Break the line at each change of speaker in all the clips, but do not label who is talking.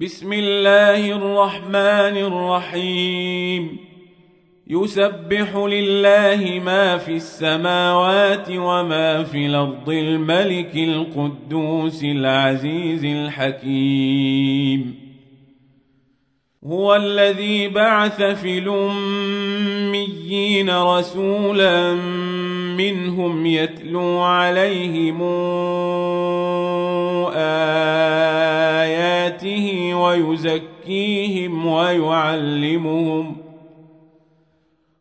بسم الله الرحمن الرحيم. يسبح لله ما في السماوات وما في الأرض الملك القدوس العزيز الحكيم. هو الذي بعث في الأميين رسولا منهم يتلو عليهم آياته ويزكيهم ويعلمهم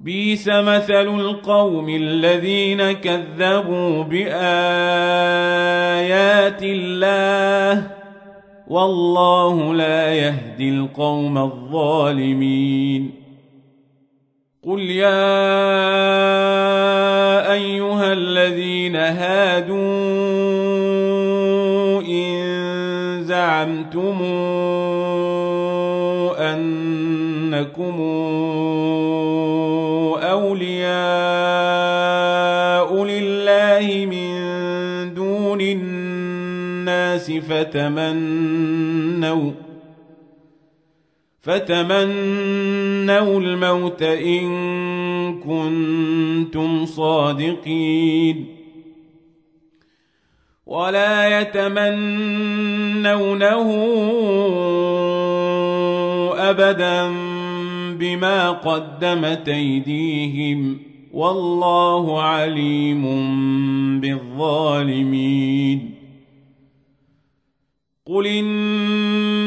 بيس مثل القوم الذين كذبوا بآيات الله والله لا يهدي القوم الظالمين قل يا زعمتم أنكم أولياء لله من دون الناس فتمنوا فتمنوا الموت إن كنتم صادقين ولا يتمنونه أبدا بما قدمت أيديهم والله عليم بالظالمين قل